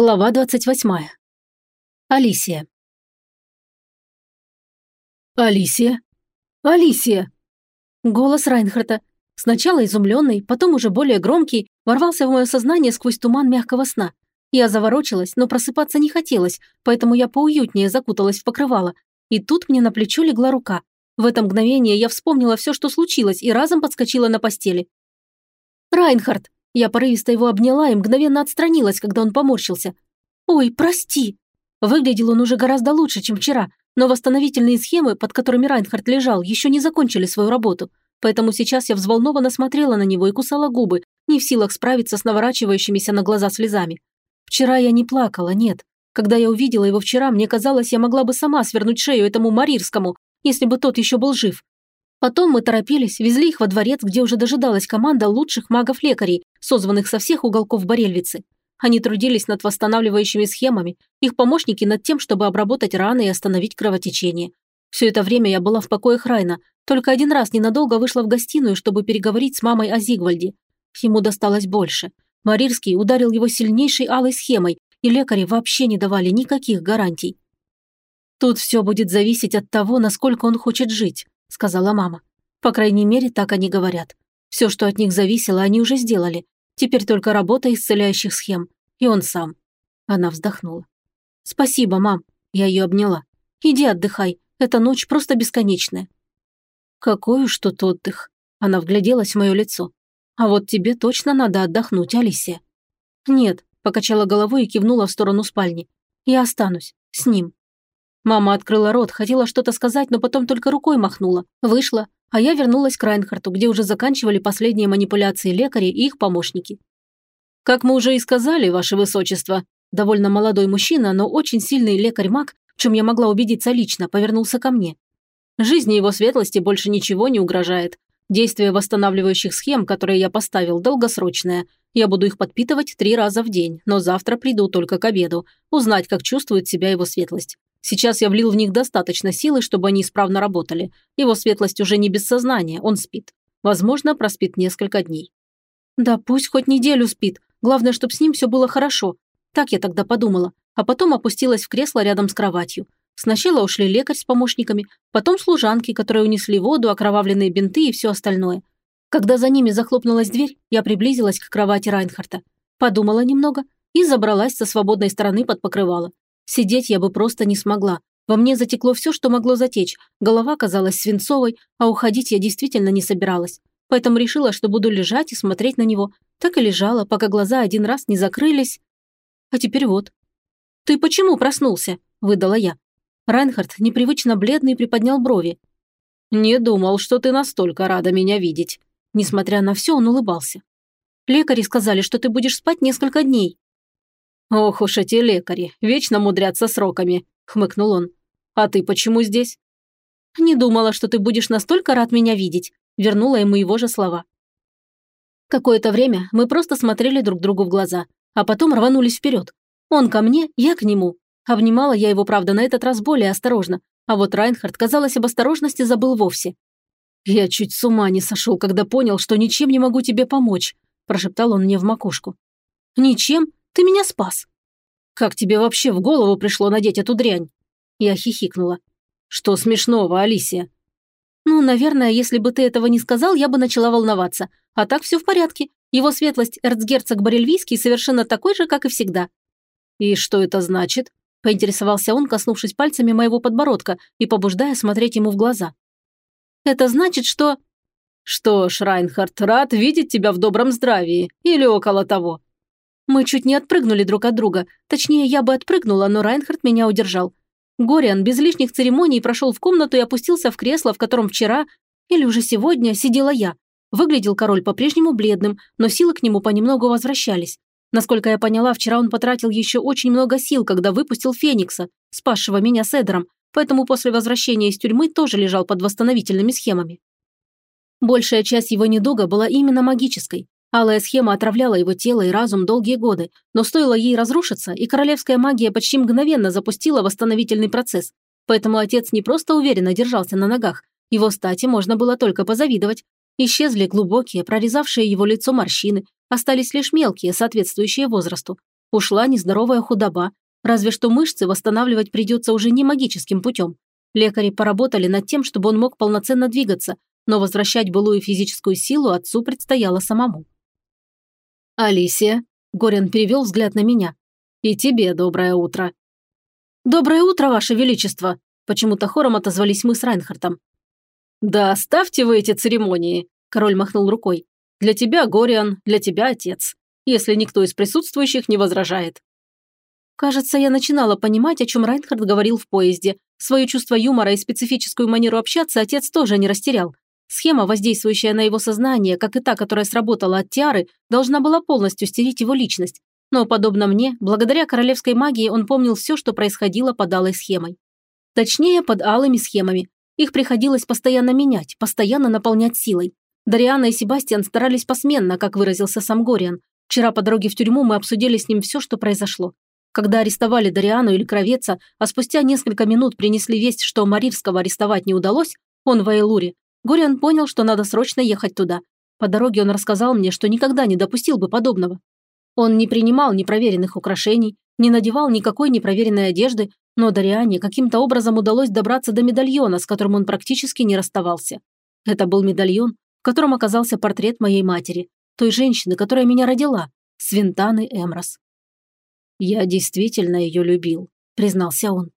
Глава 28. Алисия. Алисия? Алисия! Голос Райнхарта, сначала изумленный, потом уже более громкий, ворвался в мое сознание сквозь туман мягкого сна. Я заворочилась, но просыпаться не хотелось, поэтому я поуютнее закуталась в покрывало. И тут мне на плечо легла рука. В это мгновение я вспомнила все, что случилось, и разом подскочила на постели. «Райнхард!» Я порывисто его обняла и мгновенно отстранилась, когда он поморщился. «Ой, прости!» Выглядел он уже гораздо лучше, чем вчера, но восстановительные схемы, под которыми Райнхард лежал, еще не закончили свою работу. Поэтому сейчас я взволнованно смотрела на него и кусала губы, не в силах справиться с наворачивающимися на глаза слезами. Вчера я не плакала, нет. Когда я увидела его вчера, мне казалось, я могла бы сама свернуть шею этому Марирскому, если бы тот еще был жив. Потом мы торопились, везли их во дворец, где уже дожидалась команда лучших магов-лекарей, созванных со всех уголков Борельвицы. Они трудились над восстанавливающими схемами, их помощники над тем, чтобы обработать раны и остановить кровотечение. Все это время я была в покоях Райна, только один раз ненадолго вышла в гостиную, чтобы переговорить с мамой о Зигвальде. Ему досталось больше. Марирский ударил его сильнейшей алой схемой, и лекари вообще не давали никаких гарантий. Тут все будет зависеть от того, насколько он хочет жить. – сказала мама. «По крайней мере, так они говорят. Все, что от них зависело, они уже сделали. Теперь только работа исцеляющих схем. И он сам». Она вздохнула. «Спасибо, мам». Я ее обняла. «Иди отдыхай. Эта ночь просто бесконечная». «Какой уж тут отдых». Она вгляделась в мое лицо. «А вот тебе точно надо отдохнуть, Алисия». «Нет», – покачала головой и кивнула в сторону спальни. «Я останусь. С ним». Мама открыла рот, хотела что-то сказать, но потом только рукой махнула. Вышла, а я вернулась к Райнхарту, где уже заканчивали последние манипуляции лекари и их помощники. «Как мы уже и сказали, ваше высочество», довольно молодой мужчина, но очень сильный лекарь-маг, в чем я могла убедиться лично, повернулся ко мне. Жизни его светлости больше ничего не угрожает. Действие восстанавливающих схем, которые я поставил, долгосрочное. Я буду их подпитывать три раза в день, но завтра приду только к обеду, узнать, как чувствует себя его светлость. Сейчас я влил в них достаточно силы, чтобы они исправно работали. Его светлость уже не без сознания, он спит. Возможно, проспит несколько дней. Да пусть хоть неделю спит. Главное, чтобы с ним все было хорошо. Так я тогда подумала. А потом опустилась в кресло рядом с кроватью. Сначала ушли лекарь с помощниками, потом служанки, которые унесли воду, окровавленные бинты и все остальное. Когда за ними захлопнулась дверь, я приблизилась к кровати Райнхарта. Подумала немного и забралась со свободной стороны под покрывало. Сидеть я бы просто не смогла. Во мне затекло все, что могло затечь. Голова казалась свинцовой, а уходить я действительно не собиралась. Поэтому решила, что буду лежать и смотреть на него. Так и лежала, пока глаза один раз не закрылись. А теперь вот. «Ты почему проснулся?» – выдала я. Райнхард, непривычно бледный, приподнял брови. «Не думал, что ты настолько рада меня видеть». Несмотря на все, он улыбался. «Лекари сказали, что ты будешь спать несколько дней». «Ох уж эти лекари, вечно мудрятся сроками», – хмыкнул он. «А ты почему здесь?» «Не думала, что ты будешь настолько рад меня видеть», – вернула ему его же слова. Какое-то время мы просто смотрели друг другу в глаза, а потом рванулись вперед. Он ко мне, я к нему. Обнимала я его, правда, на этот раз более осторожно, а вот Райнхард, казалось, об осторожности забыл вовсе. «Я чуть с ума не сошел, когда понял, что ничем не могу тебе помочь», – прошептал он мне в макушку. «Ничем? Ты меня спас!» «Как тебе вообще в голову пришло надеть эту дрянь?» Я хихикнула. «Что смешного, Алисия?» «Ну, наверное, если бы ты этого не сказал, я бы начала волноваться. А так все в порядке. Его светлость эрцгерцог Борельвийский совершенно такой же, как и всегда». «И что это значит?» – поинтересовался он, коснувшись пальцами моего подбородка и побуждая смотреть ему в глаза. «Это значит, что...» «Что ж, Райнхард, рад видеть тебя в добром здравии. Или около того. Мы чуть не отпрыгнули друг от друга. Точнее, я бы отпрыгнула, но Райнхард меня удержал. Гориан без лишних церемоний прошел в комнату и опустился в кресло, в котором вчера, или уже сегодня, сидела я. Выглядел король по-прежнему бледным, но силы к нему понемногу возвращались. Насколько я поняла, вчера он потратил еще очень много сил, когда выпустил Феникса, спасшего меня с Эдером, поэтому после возвращения из тюрьмы тоже лежал под восстановительными схемами. Большая часть его недуга была именно магической. Алая схема отравляла его тело и разум долгие годы, но стоило ей разрушиться, и королевская магия почти мгновенно запустила восстановительный процесс. Поэтому отец не просто уверенно держался на ногах, его стати можно было только позавидовать. Исчезли глубокие, прорезавшие его лицо морщины, остались лишь мелкие, соответствующие возрасту. Ушла нездоровая худоба. Разве что мышцы восстанавливать придется уже не магическим путем. Лекари поработали над тем, чтобы он мог полноценно двигаться, но возвращать былую физическую силу отцу предстояло самому. «Алисия», – Горин перевел взгляд на меня, – «и тебе доброе утро». «Доброе утро, Ваше Величество!» – почему-то хором отозвались мы с Райнхартом. «Да оставьте вы эти церемонии», – король махнул рукой. «Для тебя, Гориан, для тебя, отец, если никто из присутствующих не возражает». Кажется, я начинала понимать, о чем Райнхард говорил в поезде. Свое чувство юмора и специфическую манеру общаться отец тоже не растерял. Схема, воздействующая на его сознание, как и та, которая сработала от Тиары, должна была полностью стереть его личность. Но, подобно мне, благодаря королевской магии он помнил все, что происходило под алой схемой. Точнее, под алыми схемами. Их приходилось постоянно менять, постоянно наполнять силой. Дариана и Себастьян старались посменно, как выразился сам Гориан. Вчера по дороге в тюрьму мы обсудили с ним все, что произошло. Когда арестовали Дариану или Кровеца, а спустя несколько минут принесли весть, что Марирского арестовать не удалось, он в Айлуре, Гориан понял, что надо срочно ехать туда. По дороге он рассказал мне, что никогда не допустил бы подобного. Он не принимал непроверенных украшений, не надевал никакой непроверенной одежды, но Дариане каким-то образом удалось добраться до медальона, с которым он практически не расставался. Это был медальон, в котором оказался портрет моей матери, той женщины, которая меня родила, Свинтаны Эмрос. «Я действительно ее любил», – признался он.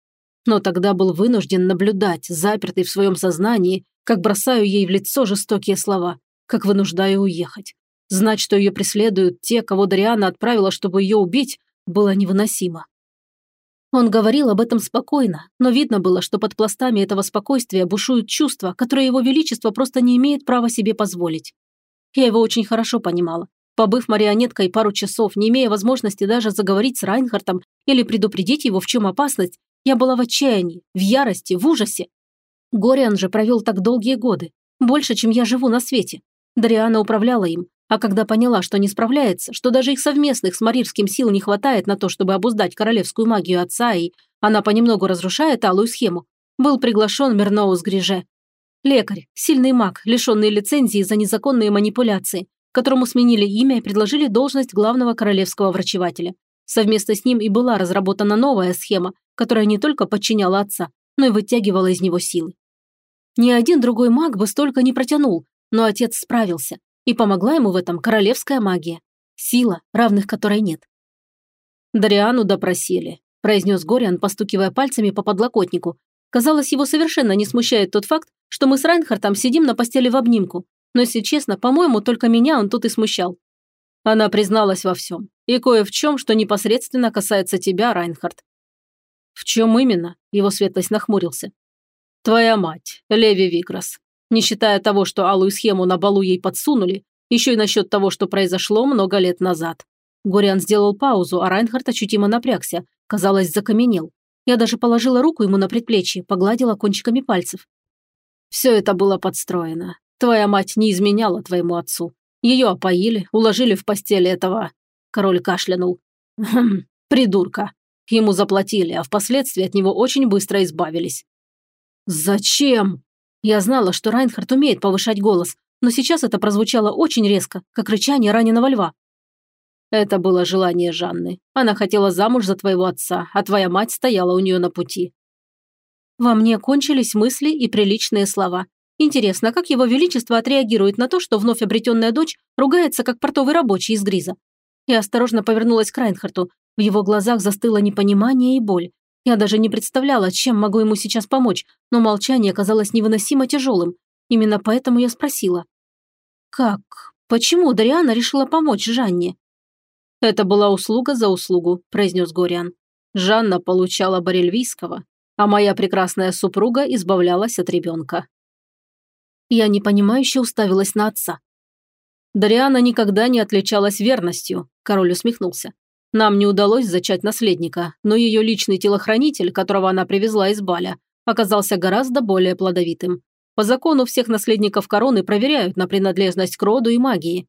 «Но тогда был вынужден наблюдать, запертый в своем сознании, как бросаю ей в лицо жестокие слова, как вынуждаю уехать. Знать, что ее преследуют те, кого Дариана отправила, чтобы ее убить, было невыносимо. Он говорил об этом спокойно, но видно было, что под пластами этого спокойствия бушуют чувства, которые его величество просто не имеет права себе позволить. Я его очень хорошо понимала. Побыв марионеткой пару часов, не имея возможности даже заговорить с Райнхартом или предупредить его, в чем опасность, я была в отчаянии, в ярости, в ужасе. Гориан же провел так долгие годы, больше, чем я живу на свете. Дариана управляла им, а когда поняла, что не справляется, что даже их совместных с Марирским сил не хватает на то, чтобы обуздать королевскую магию отца, и она понемногу разрушает алую схему, был приглашен Мерноус Гриже. Лекарь, сильный маг, лишенный лицензии за незаконные манипуляции, которому сменили имя и предложили должность главного королевского врачевателя. Совместно с ним и была разработана новая схема, которая не только подчиняла отца, но и вытягивала из него силы. Ни один другой маг бы столько не протянул, но отец справился, и помогла ему в этом королевская магия. Сила, равных которой нет. «Дариану допросили», – произнес Гориан, постукивая пальцами по подлокотнику. Казалось, его совершенно не смущает тот факт, что мы с Райнхартом сидим на постели в обнимку. Но, если честно, по-моему, только меня он тут и смущал. Она призналась во всем. И кое в чем, что непосредственно касается тебя, Райнхард. В чем именно? Его светлость нахмурился. Твоя мать, Леви Виграс. Не считая того, что алую схему на балу ей подсунули, еще и насчет того, что произошло много лет назад. Гориан сделал паузу, а Райнхард ощутимо напрягся, казалось, закаменел. Я даже положила руку ему на предплечье, погладила кончиками пальцев. Все это было подстроено. Твоя мать не изменяла твоему отцу. Ее опоили, уложили в постели этого... Король кашлянул. Хм, придурка. Ему заплатили, а впоследствии от него очень быстро избавились. «Зачем?» Я знала, что Райнхард умеет повышать голос, но сейчас это прозвучало очень резко, как рычание раненого льва. Это было желание Жанны. Она хотела замуж за твоего отца, а твоя мать стояла у нее на пути. Во мне кончились мысли и приличные слова. Интересно, как его величество отреагирует на то, что вновь обретенная дочь ругается, как портовый рабочий из Гриза. Я осторожно повернулась к Райнхарту. В его глазах застыло непонимание и боль. Я даже не представляла, чем могу ему сейчас помочь, но молчание казалось невыносимо тяжелым. Именно поэтому я спросила. «Как? Почему Дариана решила помочь Жанне?» «Это была услуга за услугу», – произнес Гориан. «Жанна получала Борельвийского, а моя прекрасная супруга избавлялась от ребенка». Я непонимающе уставилась на отца. «Дариана никогда не отличалась верностью», – король усмехнулся. Нам не удалось зачать наследника, но ее личный телохранитель, которого она привезла из Баля, оказался гораздо более плодовитым. По закону всех наследников короны проверяют на принадлежность к роду и магии.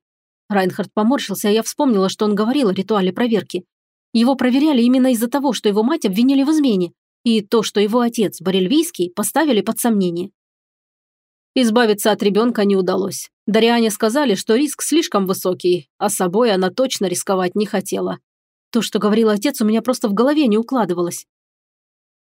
Райнхард поморщился, а я вспомнила, что он говорил о ритуале проверки. Его проверяли именно из-за того, что его мать обвинили в измене, и то, что его отец, Борельвийский, поставили под сомнение. Избавиться от ребенка не удалось. Дариане сказали, что риск слишком высокий, а собой она точно рисковать не хотела. То, что говорил отец, у меня просто в голове не укладывалось.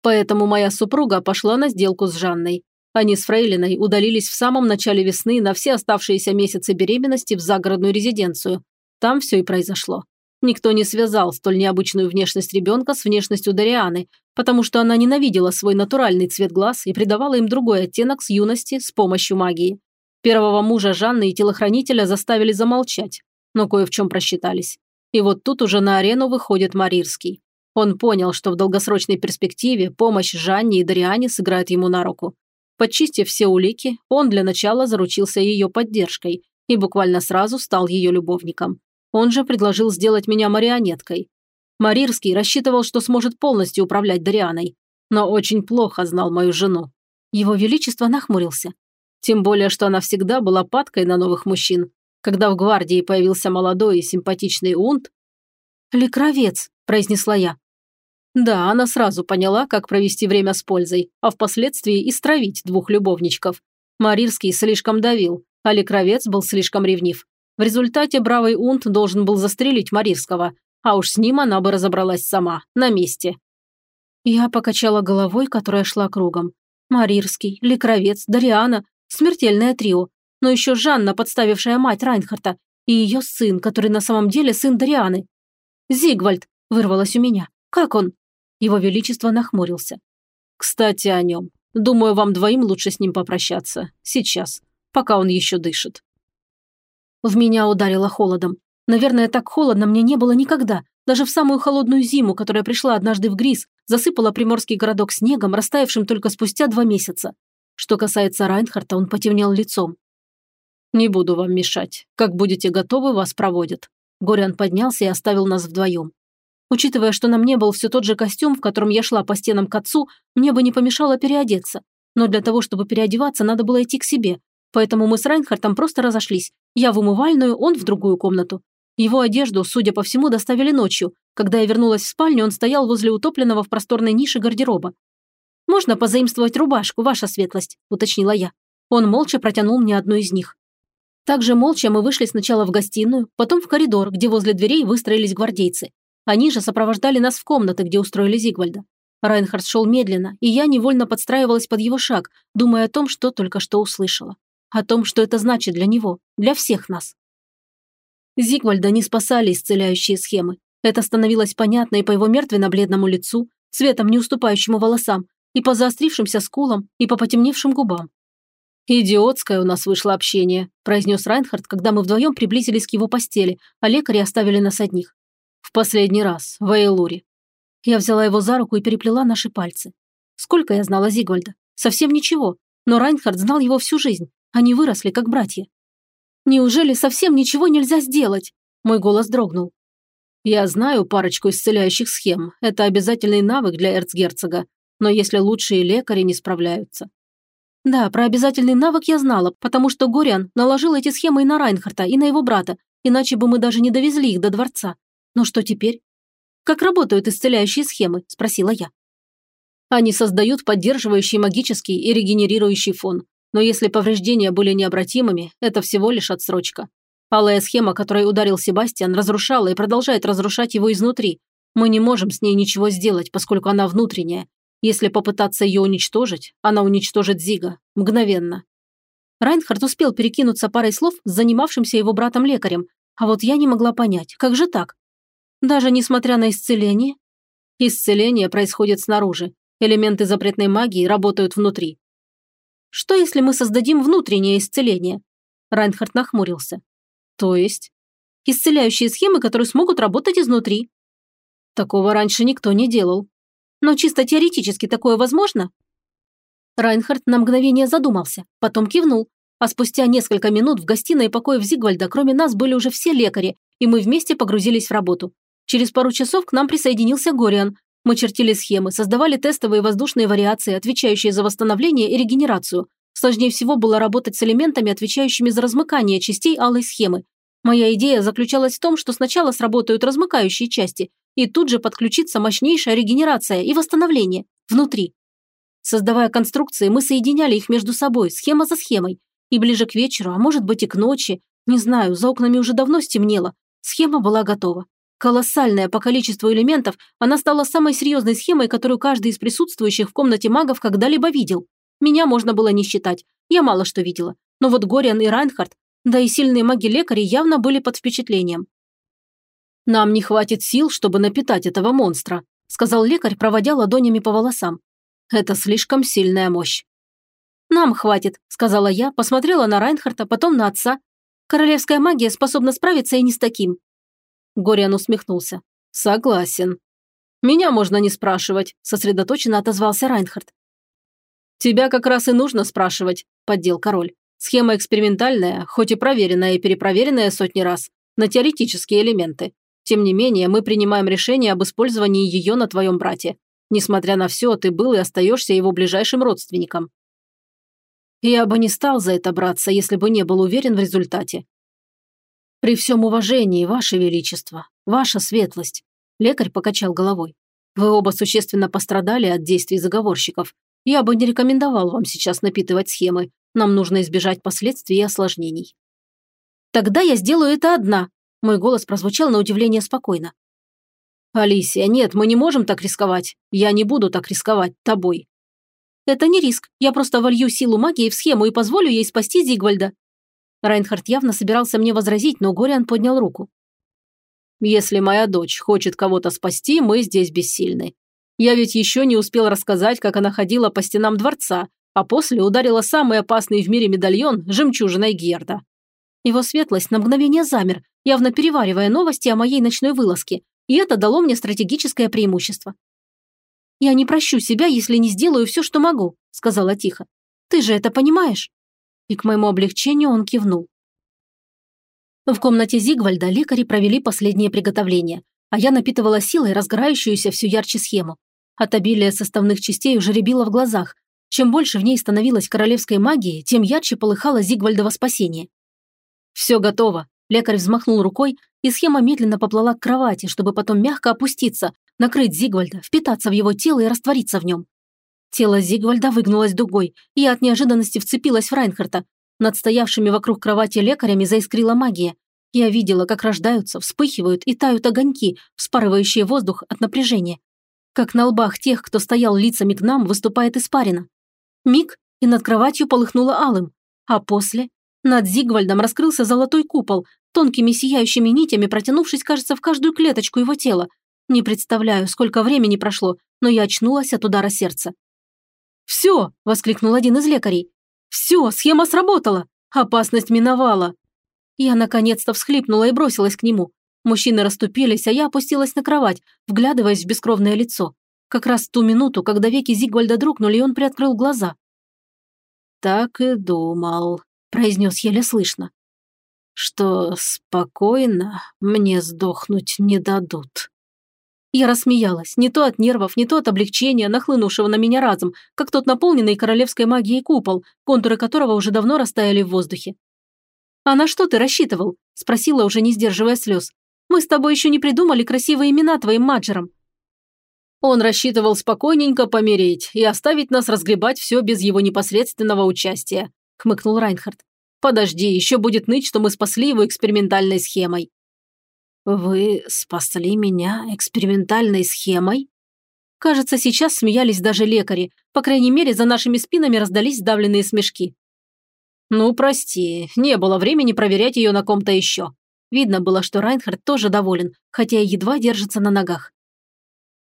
Поэтому моя супруга пошла на сделку с Жанной. Они с Фрейлиной удалились в самом начале весны на все оставшиеся месяцы беременности в загородную резиденцию. Там все и произошло. Никто не связал столь необычную внешность ребенка с внешностью Дарианы, потому что она ненавидела свой натуральный цвет глаз и придавала им другой оттенок с юности с помощью магии. Первого мужа Жанны и телохранителя заставили замолчать, но кое в чем просчитались. И вот тут уже на арену выходит Марирский. Он понял, что в долгосрочной перспективе помощь Жанне и Дариане сыграет ему на руку. Подчистив все улики, он для начала заручился ее поддержкой и буквально сразу стал ее любовником. Он же предложил сделать меня марионеткой. Марирский рассчитывал, что сможет полностью управлять Дарианой, но очень плохо знал мою жену. Его Величество нахмурился. Тем более, что она всегда была падкой на новых мужчин. Когда в гвардии появился молодой и симпатичный унт... «Лекровец», – произнесла я. Да, она сразу поняла, как провести время с пользой, а впоследствии и стравить двух любовничков. Марирский слишком давил, а Лекровец был слишком ревнив. В результате бравый Унт должен был застрелить Марирского, а уж с ним она бы разобралась сама, на месте. Я покачала головой, которая шла кругом. Марирский, Лекровец, Дариана – смертельное трио. Но еще Жанна, подставившая мать Райнхарта, и ее сын, который на самом деле сын Дарианы. «Зигвальд!» – вырвалось у меня. «Как он?» Его Величество нахмурился. «Кстати, о нем. Думаю, вам двоим лучше с ним попрощаться. Сейчас. Пока он еще дышит». В меня ударило холодом. Наверное, так холодно мне не было никогда. Даже в самую холодную зиму, которая пришла однажды в Грис, засыпала приморский городок снегом, растаявшим только спустя два месяца. Что касается Райнхарта, он потемнел лицом. «Не буду вам мешать. Как будете готовы, вас проводят». Гориан поднялся и оставил нас вдвоем. Учитывая, что на мне был все тот же костюм, в котором я шла по стенам к отцу, мне бы не помешало переодеться. Но для того, чтобы переодеваться, надо было идти к себе, Поэтому мы с Райнхартом просто разошлись. Я в умывальную, он в другую комнату. Его одежду, судя по всему, доставили ночью. Когда я вернулась в спальню, он стоял возле утопленного в просторной нише гардероба. «Можно позаимствовать рубашку, ваша светлость», – уточнила я. Он молча протянул мне одну из них. Также молча мы вышли сначала в гостиную, потом в коридор, где возле дверей выстроились гвардейцы. Они же сопровождали нас в комнаты, где устроили Зигвальда. Райнхард шел медленно, и я невольно подстраивалась под его шаг, думая о том, что только что услышала о том, что это значит для него, для всех нас. Зигвальда не спасали исцеляющие схемы. Это становилось понятно и по его мертвенно-бледному лицу, цветом не уступающему волосам, и по заострившимся скулам, и по потемневшим губам. «Идиотское у нас вышло общение», – произнес Райнхард, когда мы вдвоем приблизились к его постели, а лекари оставили нас одних. «В последний раз, в Эйлуре». Я взяла его за руку и переплела наши пальцы. Сколько я знала Зигвальда? Совсем ничего. Но Райнхард знал его всю жизнь. Они выросли, как братья. Неужели совсем ничего нельзя сделать? Мой голос дрогнул. Я знаю парочку исцеляющих схем. Это обязательный навык для эрцгерцога. Но если лучшие лекари не справляются. Да, про обязательный навык я знала, потому что Гориан наложил эти схемы и на Райнхарта, и на его брата, иначе бы мы даже не довезли их до дворца. Но что теперь? Как работают исцеляющие схемы? Спросила я. Они создают поддерживающий магический и регенерирующий фон. Но если повреждения были необратимыми, это всего лишь отсрочка. Алая схема, которой ударил Себастьян, разрушала и продолжает разрушать его изнутри. Мы не можем с ней ничего сделать, поскольку она внутренняя. Если попытаться ее уничтожить, она уничтожит Зига. Мгновенно. Райнхард успел перекинуться парой слов с занимавшимся его братом-лекарем, а вот я не могла понять, как же так? Даже несмотря на исцеление? Исцеление происходит снаружи. Элементы запретной магии работают внутри. Что, если мы создадим внутреннее исцеление?» Райнхард нахмурился. «То есть?» «Исцеляющие схемы, которые смогут работать изнутри». «Такого раньше никто не делал». «Но чисто теоретически такое возможно?» Райнхард на мгновение задумался, потом кивнул, а спустя несколько минут в гостиной покоев Зигвальда кроме нас были уже все лекари, и мы вместе погрузились в работу. Через пару часов к нам присоединился Гориан, мы чертили схемы, создавали тестовые воздушные вариации, отвечающие за восстановление и регенерацию. Сложнее всего было работать с элементами, отвечающими за размыкание частей алой схемы. Моя идея заключалась в том, что сначала сработают размыкающие части, и тут же подключится мощнейшая регенерация и восстановление внутри. Создавая конструкции, мы соединяли их между собой, схема за схемой. И ближе к вечеру, а может быть и к ночи, не знаю, за окнами уже давно стемнело, схема была готова. Колоссальная по количеству элементов, она стала самой серьезной схемой, которую каждый из присутствующих в комнате магов когда-либо видел. Меня можно было не считать, я мало что видела. Но вот Гориан и Райнхард, да и сильные маги-лекари явно были под впечатлением. «Нам не хватит сил, чтобы напитать этого монстра», сказал лекарь, проводя ладонями по волосам. «Это слишком сильная мощь». «Нам хватит», – сказала я, посмотрела на Райнхарта, потом на отца. «Королевская магия способна справиться и не с таким. Гориан усмехнулся. «Согласен». «Меня можно не спрашивать», – сосредоточенно отозвался Райнхард. «Тебя как раз и нужно спрашивать», – поддел король. «Схема экспериментальная, хоть и проверенная и перепроверенная сотни раз, на теоретические элементы. Тем не менее, мы принимаем решение об использовании ее на твоем брате. Несмотря на все, ты был и остаешься его ближайшим родственником». «Я бы не стал за это браться, если бы не был уверен в результате», «При всем уважении, Ваше Величество, Ваша Светлость», – лекарь покачал головой. «Вы оба существенно пострадали от действий заговорщиков. Я бы не рекомендовал вам сейчас напитывать схемы. Нам нужно избежать последствий и осложнений». «Тогда я сделаю это одна», – мой голос прозвучал на удивление спокойно. «Алисия, нет, мы не можем так рисковать. Я не буду так рисковать тобой». «Это не риск. Я просто волью силу магии в схему и позволю ей спасти Зигвальда», Райнхард явно собирался мне возразить, но Гориан поднял руку. «Если моя дочь хочет кого-то спасти, мы здесь бессильны. Я ведь еще не успел рассказать, как она ходила по стенам дворца, а после ударила самый опасный в мире медальон жемчужиной Герда». Его светлость на мгновение замер, явно переваривая новости о моей ночной вылазке, и это дало мне стратегическое преимущество. «Я не прощу себя, если не сделаю все, что могу», – сказала тихо. «Ты же это понимаешь?» и к моему облегчению он кивнул. В комнате Зигвальда лекари провели последние приготовления, а я напитывала силой разгорающуюся все ярче схему. От обилия составных частей уже рябило в глазах. Чем больше в ней становилось королевской магии, тем ярче полыхало Зигвальдово спасение. «Все готово», – лекарь взмахнул рукой, и схема медленно поплыла к кровати, чтобы потом мягко опуститься, накрыть Зигвальда, впитаться в его тело и раствориться в нем. Тело Зигвальда выгнулось дугой, и от неожиданности вцепилась в Райнхарта. Над стоявшими вокруг кровати лекарями заискрила магия. Я видела, как рождаются, вспыхивают и тают огоньки, вспарывающие воздух от напряжения. Как на лбах тех, кто стоял лицами к нам, выступает испарина. Миг, и над кроватью полыхнуло алым. А после над Зигвальдом раскрылся золотой купол, тонкими сияющими нитями протянувшись, кажется, в каждую клеточку его тела. Не представляю, сколько времени прошло, но я очнулась от удара сердца. «Все!» – воскликнул один из лекарей. «Все, схема сработала! Опасность миновала!» Я наконец-то всхлипнула и бросилась к нему. Мужчины расступились, а я опустилась на кровать, вглядываясь в бескровное лицо. Как раз в ту минуту, когда веки Зигвальда дрогнули, он приоткрыл глаза. «Так и думал», – произнес еле слышно, – «что спокойно мне сдохнуть не дадут». Я рассмеялась, не то от нервов, не то от облегчения, нахлынувшего на меня разом, как тот наполненный королевской магией купол, контуры которого уже давно растаяли в воздухе. «А на что ты рассчитывал?» – спросила, уже не сдерживая слез. «Мы с тобой еще не придумали красивые имена твоим маджерам». Он рассчитывал спокойненько помереть и оставить нас разгребать все без его непосредственного участия, хмыкнул Райнхард. Подожди, еще будет ныть, что мы спасли его экспериментальной схемой. «Вы спасли меня экспериментальной схемой?» Кажется, сейчас смеялись даже лекари. По крайней мере, за нашими спинами раздались сдавленные смешки. «Ну, прости, не было времени проверять ее на ком-то еще». Видно было, что Райнхард тоже доволен, хотя и едва держится на ногах.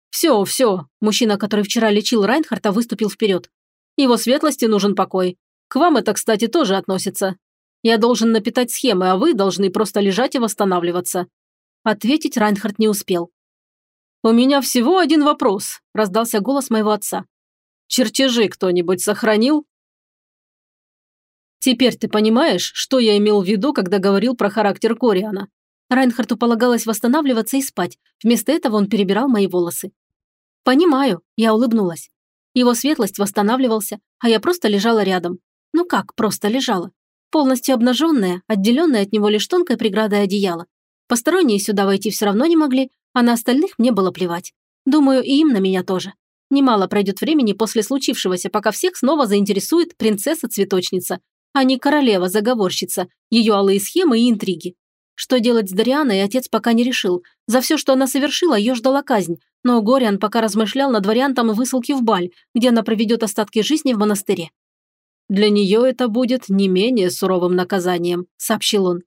«Все, все», мужчина, который вчера лечил Райнхарта, выступил вперед. «Его светлости нужен покой. К вам это, кстати, тоже относится. Я должен напитать схемы, а вы должны просто лежать и восстанавливаться. Ответить Райнхард не успел. «У меня всего один вопрос», – раздался голос моего отца. «Чертежи кто-нибудь сохранил?» «Теперь ты понимаешь, что я имел в виду, когда говорил про характер Кориана?» Райнхарту полагалось восстанавливаться и спать. Вместо этого он перебирал мои волосы. «Понимаю», – я улыбнулась. Его светлость восстанавливался, а я просто лежала рядом. Ну как просто лежала? Полностью обнаженная, отделенная от него лишь тонкой преградой одеяла. Посторонние сюда войти все равно не могли, а на остальных мне было плевать. Думаю, и им на меня тоже. Немало пройдет времени после случившегося, пока всех снова заинтересует принцесса-цветочница, а не королева-заговорщица, ее алые схемы и интриги. Что делать с Дарианой, отец пока не решил. За все, что она совершила, ее ждала казнь, но Гориан пока размышлял над вариантом высылки в Баль, где она проведет остатки жизни в монастыре. «Для нее это будет не менее суровым наказанием», – сообщил он.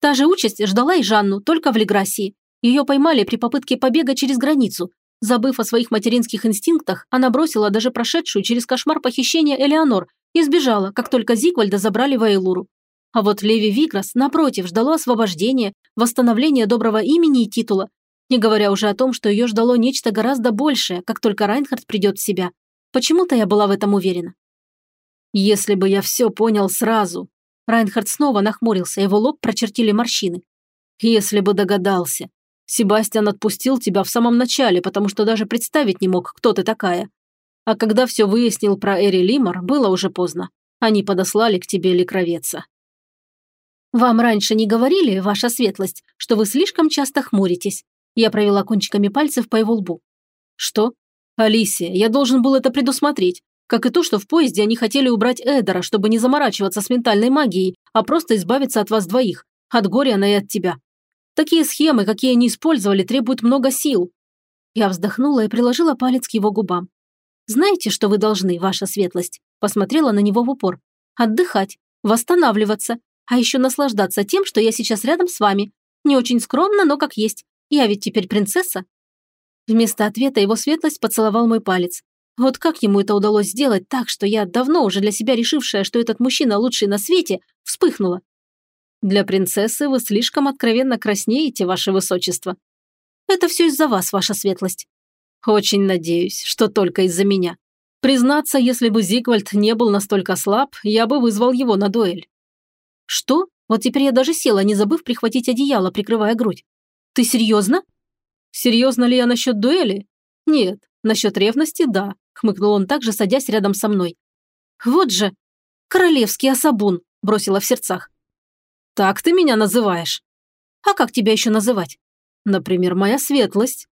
Та же участь ждала и Жанну, только в Леграсии. Ее поймали при попытке побега через границу. Забыв о своих материнских инстинктах, она бросила даже прошедшую через кошмар похищения Элеонор и сбежала, как только Зигвальда забрали в Эйлуру. А вот Леви Виграс, напротив, ждало освобождения, восстановления доброго имени и титула, не говоря уже о том, что ее ждало нечто гораздо большее, как только Райнхард придет в себя. Почему-то я была в этом уверена. Если бы я все понял сразу. Райнхард снова нахмурился, его лоб прочертили морщины. Если бы догадался. Себастьян отпустил тебя в самом начале, потому что даже представить не мог, кто ты такая. А когда все выяснил про Эри Лимар, было уже поздно. Они подослали к тебе ликровеца. «Вам раньше не говорили, ваша светлость, что вы слишком часто хмуритесь?» Я провела кончиками пальцев по его лбу. «Что? Алисия, я должен был это предусмотреть. Как и то, что в поезде они хотели убрать Эдера, чтобы не заморачиваться с ментальной магией, а просто избавиться от вас двоих, от Гориана и от тебя. Такие схемы, какие они использовали, требуют много сил». Я вздохнула и приложила палец к его губам. «Знаете, что вы должны, ваша светлость?» Посмотрела на него в упор. «Отдыхать, восстанавливаться, а еще наслаждаться тем, что я сейчас рядом с вами. Не очень скромно, но как есть. Я ведь теперь принцесса». Вместо ответа его светлость поцеловал мой палец. Вот как ему это удалось сделать так, что я, давно уже для себя решившая, что этот мужчина лучший на свете, вспыхнула? «Для принцессы вы слишком откровенно краснеете, ваше высочество». «Это все из-за вас, ваша светлость». «Очень надеюсь, что только из-за меня. Признаться, если бы Зигвальд не был настолько слаб, я бы вызвал его на дуэль. «Что? Вот теперь я даже села, не забыв прихватить одеяло, прикрывая грудь. Ты серьезно?» «Серьезно ли я насчет дуэли? Нет, насчет ревности – да», – хмыкнул он также, садясь рядом со мной. «Вот же! Королевский особун!» – бросила в сердцах. «Так ты меня называешь?» «А как тебя еще называть?» «Например, моя светлость».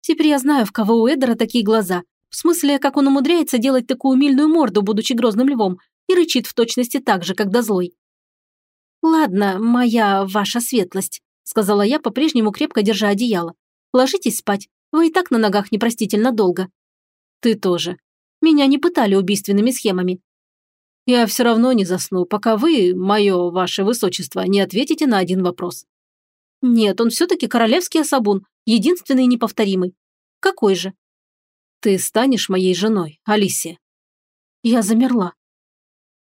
«Теперь я знаю, в кого у Эдера такие глаза. В смысле, как он умудряется делать такую умильную морду, будучи грозным львом, и рычит в точности так же, когда злой. «Ладно, моя ваша светлость», – сказала я, по-прежнему крепко держа одеяло. «Ложитесь спать. Вы и так на ногах непростительно долго». «Ты тоже. Меня не пытали убийственными схемами». «Я все равно не засну, пока вы, мое ваше высочество, не ответите на один вопрос». «Нет, он все-таки королевский особун, единственный и неповторимый. Какой же?» «Ты станешь моей женой, Алисия». Я замерла.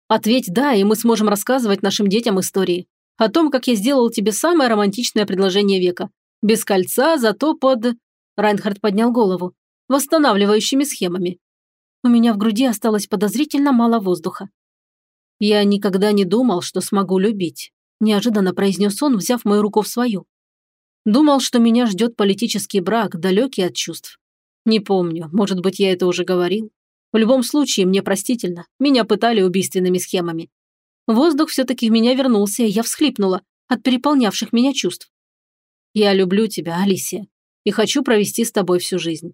Ответь «да», и мы сможем рассказывать нашим детям истории. О том, как я сделал тебе самое романтичное предложение века. Без кольца, зато под...» Райнхард поднял голову. «Восстанавливающими схемами». У меня в груди осталось подозрительно мало воздуха. «Я никогда не думал, что смогу любить», – неожиданно произнес он, взяв мою руку в свою. «Думал, что меня ждет политический брак, далекий от чувств. Не помню, может быть, я это уже говорил. В любом случае, мне простительно. Меня пытали убийственными схемами. Воздух все-таки в меня вернулся, и я всхлипнула от переполнявших меня чувств. Я люблю тебя, Алисия, и хочу провести с тобой всю жизнь.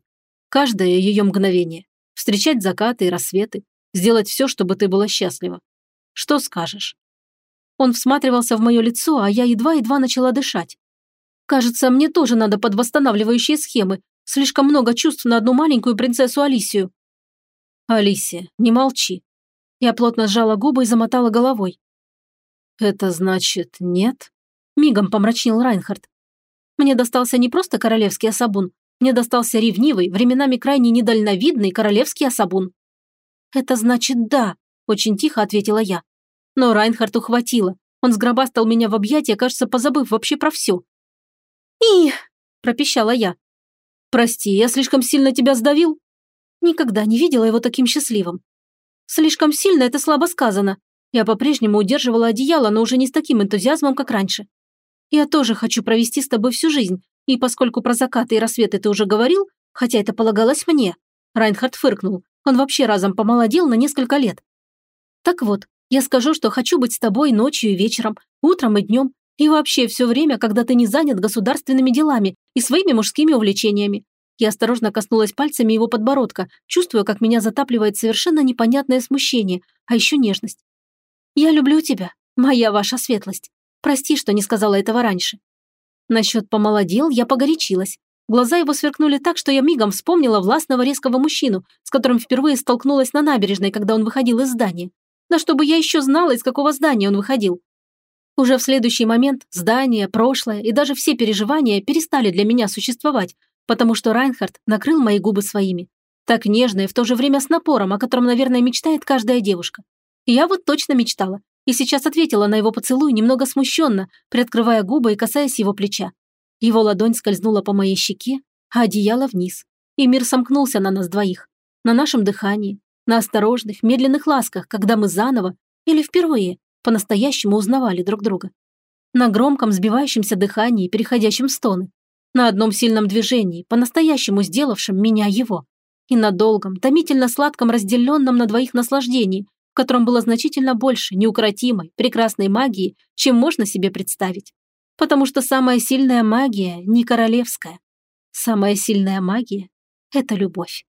Каждое ее мгновение. Встречать закаты и рассветы. Сделать все, чтобы ты была счастлива. Что скажешь? Он всматривался в мое лицо, а я едва-едва начала дышать. Кажется, мне тоже надо под восстанавливающие схемы. Слишком много чувств на одну маленькую принцессу Алисию. «Алисия, не молчи». Я плотно сжала губы и замотала головой. «Это значит, нет?» Мигом помрачнел Райнхард. Мне достался не просто королевский особун, мне достался ревнивый, временами крайне недальновидный королевский особун. «Это значит да», – очень тихо ответила я. Но Райнхард ухватила. Он сгробастал меня в объятия, кажется, позабыв вообще про все. «И...» – пропищала я. «Прости, я слишком сильно тебя сдавил?» Никогда не видела его таким счастливым. Слишком сильно это слабо сказано. Я по-прежнему удерживала одеяло, но уже не с таким энтузиазмом, как раньше. Я тоже хочу провести с тобой всю жизнь, и поскольку про закаты и рассветы ты уже говорил, хотя это полагалось мне, Райнхард фыркнул. Он вообще разом помолодел на несколько лет. Так вот, я скажу, что хочу быть с тобой ночью и вечером, утром и днем, и вообще все время, когда ты не занят государственными делами и своими мужскими увлечениями. Я осторожно коснулась пальцами его подбородка, чувствуя, как меня затапливает совершенно непонятное смущение, а еще нежность. «Я люблю тебя, моя ваша светлость. Прости, что не сказала этого раньше. Насчет помолодел я погорячилась. Глаза его сверкнули так, что я мигом вспомнила властного резкого мужчину, с которым впервые столкнулась на набережной, когда он выходил из здания. Да чтобы я еще знала, из какого здания он выходил. Уже в следующий момент здание, прошлое и даже все переживания перестали для меня существовать, потому что Райнхард накрыл мои губы своими. Так нежно и в то же время с напором, о котором, наверное, мечтает каждая девушка. я вот точно мечтала, и сейчас ответила на его поцелуй немного смущенно, приоткрывая губы и касаясь его плеча. Его ладонь скользнула по моей щеке, а одеяло вниз. И мир сомкнулся на нас двоих. На нашем дыхании, на осторожных, медленных ласках, когда мы заново или впервые по-настоящему узнавали друг друга. На громком сбивающемся дыхании, переходящем в стоны. На одном сильном движении, по-настоящему сделавшем меня его. И на долгом, томительно сладком разделенном на двоих наслаждении, котором было значительно больше неукротимой, прекрасной магии, чем можно себе представить. Потому что самая сильная магия не королевская. Самая сильная магия – это любовь.